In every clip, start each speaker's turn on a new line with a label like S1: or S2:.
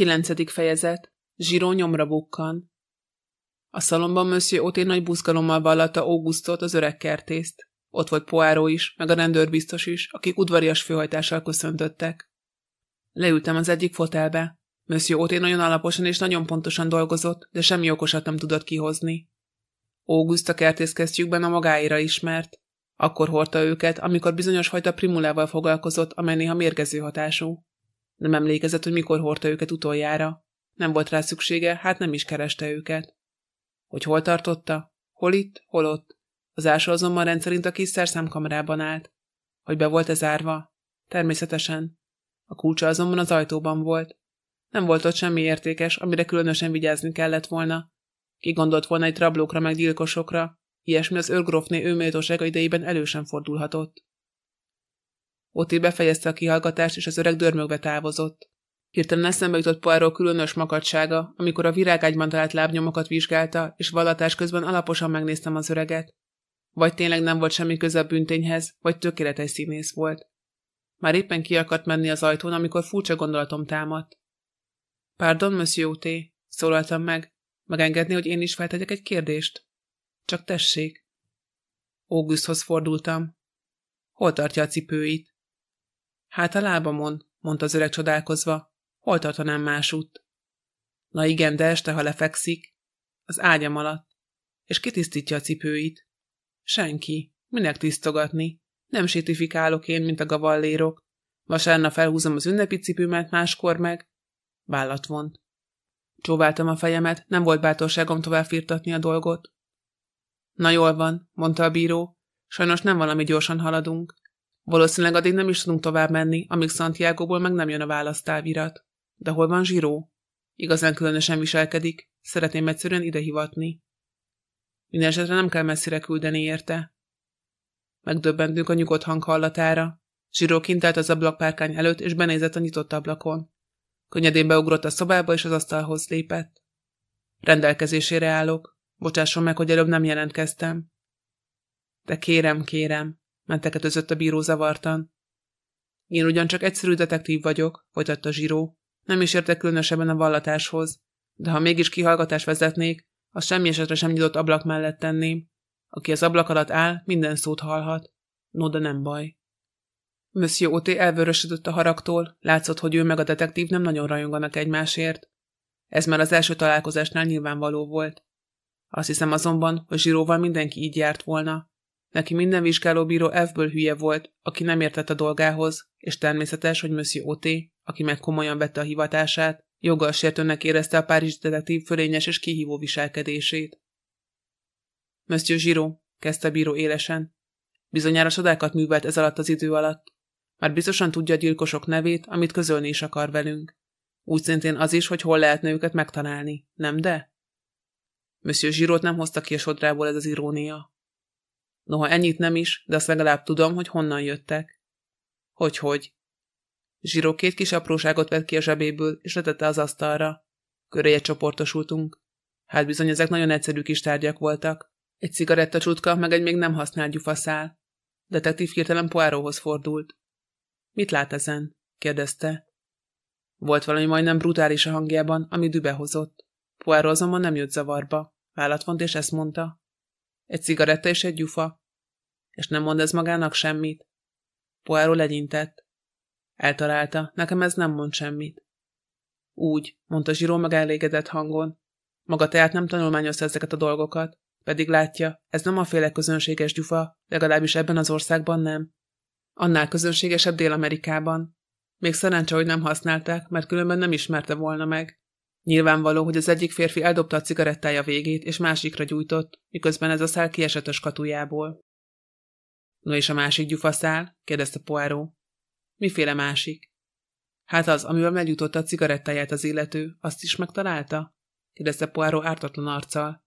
S1: Kilencedik fejezet. Zsiró nyomra bukkan. A szalomban Monsieur Oté nagy buzgalommal vallatta Augustot, az öreg kertészt. Ott volt Poáró is, meg a rendőrbiztos is, akik udvarias főhajtással köszöntöttek. Leültem az egyik fotelbe. Monsieur Oté nagyon alaposan és nagyon pontosan dolgozott, de semmi okosat nem tudott kihozni. August a kertészkesztyükben a magáira ismert. Akkor hordta őket, amikor bizonyos fajta primulával foglalkozott, amely néha mérgező hatású. Nem emlékezett, hogy mikor hordta őket utoljára. Nem volt rá szüksége, hát nem is kereste őket. Hogy hol tartotta? Hol itt, hol ott? Az ásó azonban rendszerint a kis szerszámkamerában állt. Hogy be volt ez árva? Természetesen. A kulcsa azonban az ajtóban volt. Nem volt ott semmi értékes, amire különösen vigyázni kellett volna. Ki gondolt volna egy rablókra meg gyilkosokra? Ilyesmi az őrgrófné őméltósága idejében elősen fordulhatott. Oti befejezte a kihallgatást, és az öreg dörmögve távozott. Hirtelen eszembe jutott Poirot különös makadsága, amikor a virágágyban talált lábnyomokat vizsgálta, és vallatás közben alaposan megnéztem az öreget. Vagy tényleg nem volt semmi köze a büntényhez, vagy tökéletes színész volt. Már éppen ki akart menni az ajtón, amikor furcsa gondolatom támadt. Pardon, monsieur T. szólaltam meg. Megengedni, hogy én is feltegyek egy kérdést? Csak tessék. Augusthoz fordultam. Hol tartja a cipőit? Hát a lábamon, mondta az öreg csodálkozva. Hol tartanám másút? Na igen, de este, ha lefekszik. Az ágyam alatt. És kitisztítja a cipőit? Senki. Minek tisztogatni? Nem sétifikálok én, mint a gavallérok. Vasárnap felhúzom az ünnepi cipőmet, máskor meg. Vállat vont. Csóváltam a fejemet, nem volt bátorságom tovább firtatni a dolgot. Na jól van, mondta a bíró. Sajnos nem valami gyorsan haladunk. Valószínűleg addig nem is tudunk tovább menni, amíg Santiagoból meg nem jön a választávirat. De hol van Zsiró? Igazán különösen viselkedik. Szeretném egyszerűen ide hivatni. Mindenesetre nem kell messzire küldeni érte. Megdöbbentünk a nyugodt hang hallatára. Zsiró kint állt az ablakpárkány előtt, és benézett a nyitott ablakon. Könnyedén beugrott a szobába, és az asztalhoz lépett. Rendelkezésére állok. Bocsásson meg, hogy előbb nem jelentkeztem. De kérem, kérem, menteketözött a bíró zavartan. Én ugyancsak egyszerű detektív vagyok, folytatta Zsiró. Nem is értek különösebben a vallatáshoz, de ha mégis kihallgatást vezetnék, azt semmi esetre sem nyitott ablak mellett tenném. Aki az ablak alatt áll, minden szót hallhat. No, de nem baj. Monsieur Oté elvörösödött a haragtól, látszott, hogy ő meg a detektív nem nagyon rajonganak egymásért. Ez már az első találkozásnál nyilvánvaló volt. Azt hiszem azonban, hogy Zsiróval mindenki így járt volna. Neki minden vizsgálóbíró F-ből hülye volt, aki nem értett a dolgához, és természetes, hogy Monsieur Oté, aki meg komolyan vette a hivatását, joggal sértőnek érezte a Párizs detektív fölényes és kihívó viselkedését. Monsieur Giro, kezdte a bíró élesen. Bizonyára sodákat művelt ez alatt az idő alatt. Már biztosan tudja a gyilkosok nevét, amit közölni is akar velünk. Úgy szintén az is, hogy hol lehetne őket megtalálni, nem de? Monsieur Zsirót nem hozta ki a sodrából ez az irónia. Noha ennyit nem is, de azt legalább tudom, hogy honnan jöttek. Hogy-hogy? Zsiró két kis apróságot vett ki a zsebéből, és letette az asztalra. Köréje csoportosultunk. Hát bizony ezek nagyon egyszerű kis tárgyak voltak. Egy cigarettacsutka, meg egy még nem használt gyufaszál. Detektív hirtelen Poiróhoz fordult. Mit lát ezen? kérdezte. Volt valami majdnem brutális a hangjában, ami dübe hozott. Poirot azonban nem jött zavarba. Vállat vont, és ezt mondta. Egy cigaretta és egy gyufa. És nem mond ez magának semmit? Poirot legyintett. Eltalálta, nekem ez nem mond semmit. Úgy, mondta Zsiró meg elégedett hangon. Maga tehát nem tanulmányozta ezeket a dolgokat, pedig látja, ez nem a féle közönséges gyufa, legalábbis ebben az országban nem. Annál közönségesebb Dél-Amerikában. Még szerencse, hogy nem használták, mert különben nem ismerte volna meg. Nyilvánvaló, hogy az egyik férfi eldobta a cigarettája végét, és másikra gyújtott, miközben ez a szál kiesett a skatujából. No és a másik gyufaszál? kérdezte Poirot. Miféle másik? Hát az, amivel megjutotta a cigarettáját az illető, azt is megtalálta? kérdezte Poirot ártatlan arccal.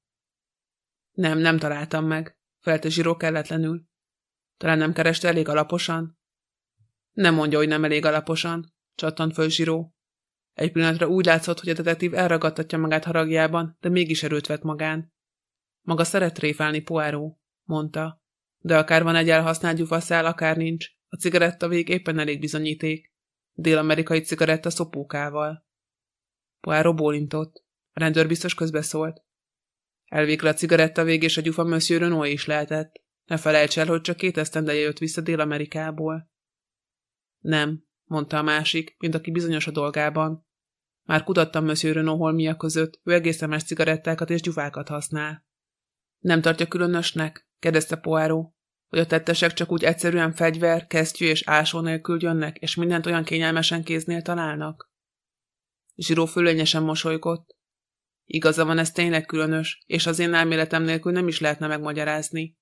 S1: Nem, nem találtam meg, felelte Zsiró kelletlenül. Talán nem kereste elég alaposan? Nem mondja, hogy nem elég alaposan, csattant föl Zsiró. Egy pillanatra úgy látszott, hogy a detektív elragadtatja magát haragjában, de mégis erőt vett magán. Maga szeret tréfálni, Poirot, mondta. De akár van egy elhasznált gyufaszál, akár nincs. A cigaretta vég éppen elég bizonyíték. Dél-amerikai cigaretta szopókával. Poirot bólintott. A rendőr biztos közbeszólt. Elvégre a cigaretta vég és a gyufa Monsieur Renault is lehetett. Ne felejts el, hogy csak két esztendeje jött vissza Dél-Amerikából. Nem, mondta a másik, mint aki bizonyos a dolgában. Már kutattam Monsieur Renault holmia között, ő egész más cigarettákat és gyufákat használ. Nem tartja különösnek? Kérdezte Poirot, hogy a tettesek csak úgy egyszerűen fegyver, kesztyű és ásó nélkül jönnek, és mindent olyan kényelmesen kéznél találnak? Zsiró fölényesen mosolygott. Igaza van, ez tényleg különös, és az én elméletem nélkül nem is lehetne megmagyarázni.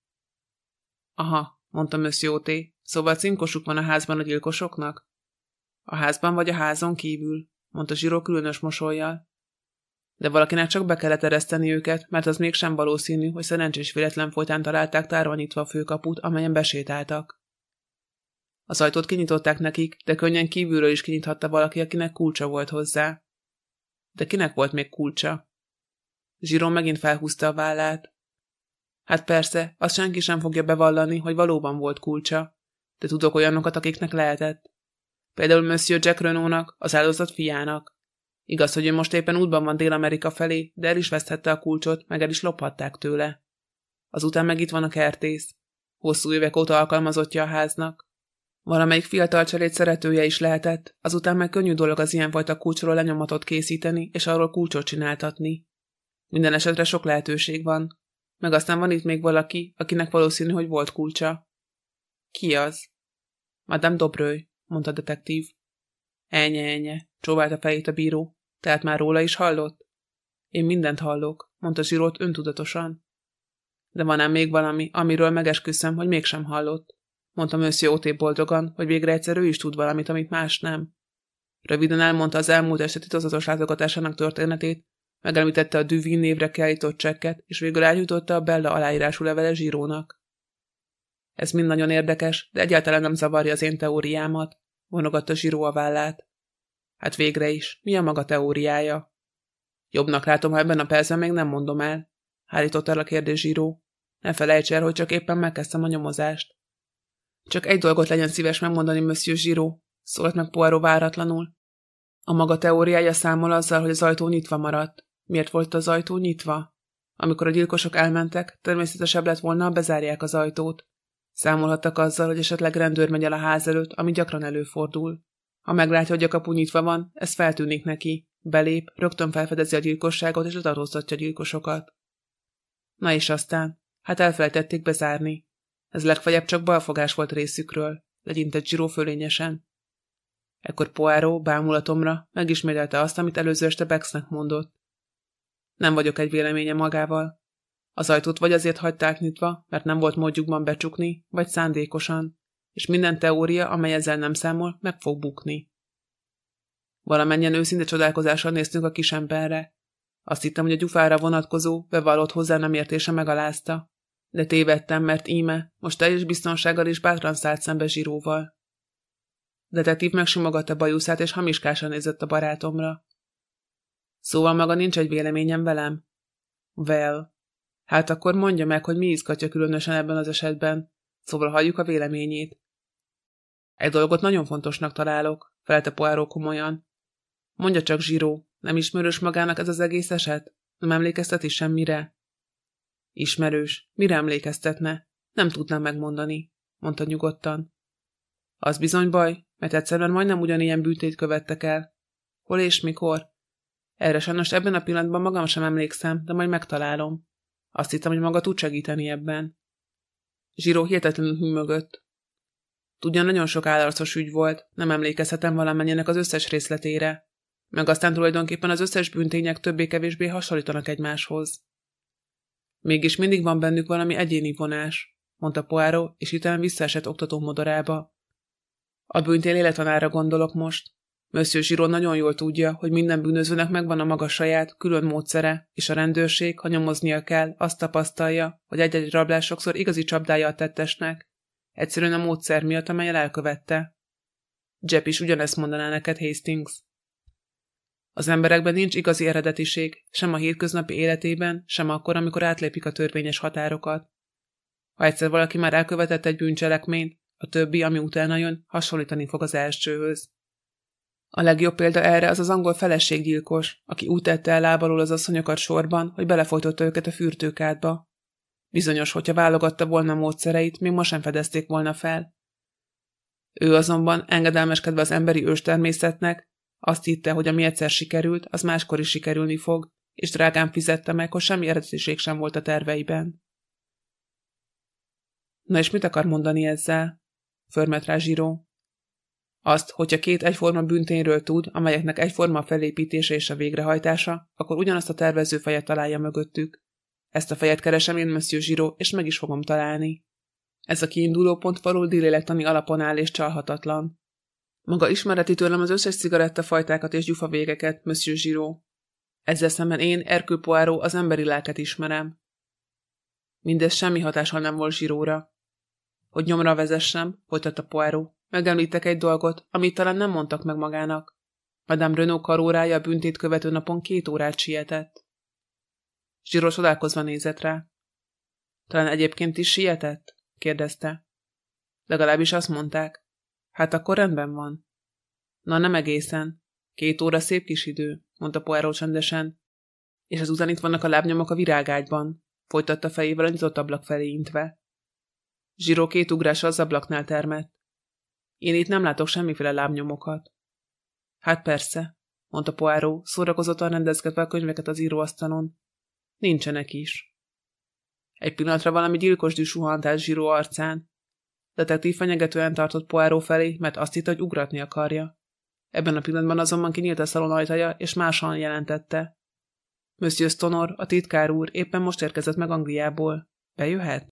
S1: Aha, mondta T. Szóval cinkosuk van a házban a gyilkosoknak? A házban vagy a házon kívül, mondta Zsiró különös mosolyjal. De valakinek csak be kellett ereszteni őket, mert az mégsem valószínű, hogy szerencsés véletlen folytán találták tárva nyitva a főkaput, amelyen besétáltak. Az ajtót kinyitották nekik, de könnyen kívülről is kinyithatta valaki, akinek kulcsa volt hozzá. De kinek volt még kulcsa? Zsiron megint felhúzta a vállát. Hát persze, azt senki sem fogja bevallani, hogy valóban volt kulcsa, de tudok olyanokat, akiknek lehetett. Például Monsieur Jack Renault-nak, az áldozat fiának. Igaz, hogy ő most éppen útban van Dél-Amerika felé, de el is veszthette a kulcsot, meg el is lophatták tőle. Azután meg itt van a kertész. Hosszú évek óta alkalmazottja a háznak. Valamelyik fiatal cserét szeretője is lehetett, azután meg könnyű dolog az ilyenfajta kulcsról lenyomatot készíteni, és arról kulcsot csináltatni. Minden esetre sok lehetőség van. Meg aztán van itt még valaki, akinek valószínű, hogy volt kulcsa. Ki az? Madame Dobröly, mondta detektív. Ennyi, ennyi, csóválta fejét a bíró. Tehát már róla is hallott? Én mindent hallok, mondta Zsirót öntudatosan. De van ám még valami, amiről megesküszöm, hogy mégsem hallott. Mondta Monsieur Oté boldogan, hogy végre egyszer ő is tud valamit, amit más nem. Röviden elmondta az elmúlt este titokzatos látogatásának történetét, megemlítette a Duvin névre kiállított csekket, és végül eljutotta a Bella aláírású levele Zsírónak. Ez mind nagyon érdekes, de egyáltalán nem zavarja az én teóriámat, vonogatta Zsíró a vállát. Hát végre is, mi a maga teóriája? Jobbnak látom, ha ebben a percben még nem mondom el, hárított el a kérdés Zsíró. Ne felejts el, hogy csak éppen megkezdtem a nyomozást. Csak egy dolgot legyen szíves megmondani, Monsieur Zsíró, szólt meg Poirot váratlanul. A maga teóriája számol azzal, hogy az ajtó nyitva maradt. Miért volt az ajtó nyitva? Amikor a gyilkosok elmentek, természetesebb lett volna, bezárják az ajtót. Számolhattak azzal, hogy esetleg rendőr megy el a ház előtt, ami gyakran előfordul. Ha meglátja, hogy a kapu nyitva van, ez feltűnik neki. Belép, rögtön felfedezi a gyilkosságot és adóztatja a gyilkosokat. Na és aztán? Hát elfelejtették bezárni. Ez legfeljebb csak balfogás volt részükről, legyintett Zsiró fölényesen. Ekkor Poirot bámulatomra megismételte azt, amit előző este Bexnek mondott. Nem vagyok egy véleménye magával. Az ajtót vagy azért hagyták nyitva, mert nem volt módjukban becsukni, vagy szándékosan, és minden teória, amely ezzel nem számol, meg fog bukni. Valamennyien őszinte csodálkozással néztünk a kisemberre. Azt hittem, hogy a gyufára vonatkozó, bevallott hozzá nem értése megalázta. De tévedtem, mert íme, most teljes biztonsággal is bátran szállt szembe zsíróval. Detektív megsimogatta bajuszát, és hamiskásan nézett a barátomra. Szóval maga nincs egy véleményem velem? Well. Hát akkor mondja meg, hogy mi izgatja különösen ebben az esetben. Szóval halljuk a véleményét. Egy dolgot nagyon fontosnak találok, felelte Poirot komolyan. Mondja csak, Zsiró, nem ismerős magának ez az egész eset? Nem emlékeztet is semmire? Ismerős. Mire emlékeztetne? Nem tudnám megmondani, mondta nyugodtan. Az bizony baj, mert egyszerűen majdnem ugyanilyen bűtét követtek el. Hol és mikor? Erre sajnos ebben a pillanatban magam sem emlékszem, de majd megtalálom. Azt hittem, hogy maga tud segíteni ebben. Zsíró hihetetlenül hűmögött. Tudja, nagyon sok állarcos ügy volt, nem emlékezhetem valamennyinek az összes részletére. Meg aztán tulajdonképpen az összes bűntények többé-kevésbé hasonlítanak egymáshoz. Mégis mindig van bennük valami egyéni vonás, mondta Poáró, és utána visszaesett oktató modorába. A bűntél élettanára gondolok most. Monsieur Zsiro nagyon jól tudja, hogy minden bűnözőnek megvan a maga saját, külön módszere, és a rendőrség, ha nyomoznia kell, azt tapasztalja, hogy egy-egy rablás sokszor igazi csapdája a tettesnek. Egyszerűen a módszer miatt, amelyel elkövette. Jepp is ugyanezt mondaná neked, Hastings. Az emberekben nincs igazi eredetiség, sem a hétköznapi életében, sem akkor, amikor átlépik a törvényes határokat. Ha egyszer valaki már elkövetett egy bűncselekményt, a többi, ami utána jön, hasonlítani fog az elsőhöz. A legjobb példa erre az az angol feleséggyilkos, aki úgy tette el lábalól az asszonyokat sorban, hogy belefolytotta őket a fürtőkádba. Bizonyos, hogyha válogatta volna módszereit, még ma sem fedezték volna fel. Ő azonban, engedelmeskedve az emberi őstermészetnek, azt hitte, hogy ami egyszer sikerült, az máskor is sikerülni fog, és drágán fizette meg, hogy semmi eredetiség sem volt a terveiben. Na és mit akar mondani ezzel? Förmet rá Zsiró. Azt, hogyha két egyforma büntényről tud, amelyeknek egyforma a felépítése és a végrehajtása, akkor ugyanazt a tervező fejet találja mögöttük. Ezt a fejet keresem én, Monsieur Zsiró, és meg is fogom találni. Ez a kiinduló pont valódi lélektani alapon áll és csalhatatlan. Maga ismereti tőlem az összes cigarettafajtákat és gyufa végeket, Monsieur Giraud. Ezzel szemben én, Erkül Poirot, az emberi lelket ismerem. Mindez semmi hatással nem volt Zsiróra. Hogy nyomra vezessem, folytatta Poirot, megemlítek egy dolgot, amit talán nem mondtak meg magának. Madame Renault karórája a büntét követő napon két órát sietett. Zsiró csodálkozva nézett rá. Talán egyébként is sietett? kérdezte. Legalábbis azt mondták. Hát akkor rendben van. Na nem egészen. Két óra szép kis idő, mondta Poirot csendesen. És ezután itt vannak a lábnyomok a virágágyban, folytatta fejével a nyitott ablak felé intve. Zsiró két ugrásra az ablaknál termett. Én itt nem látok semmiféle lábnyomokat. Hát persze, mondta Poirot, szórakozottan rendezgetve a könyveket az íróasztalon. Nincsenek is. Egy pillanatra valami gyilkos dű suhant el Zsiró arcán, Detektív fenyegetően tartott Poirot felé, mert azt hitte, hogy ugratni akarja. Ebben a pillanatban azonban kinyílt a szalon ajtaja, és másan jelentette. Monsieur Stonor, a titkár úr éppen most érkezett meg Angliából. Bejöhet?